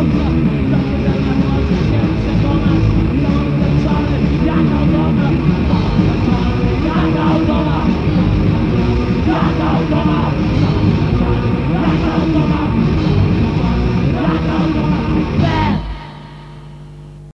Stop!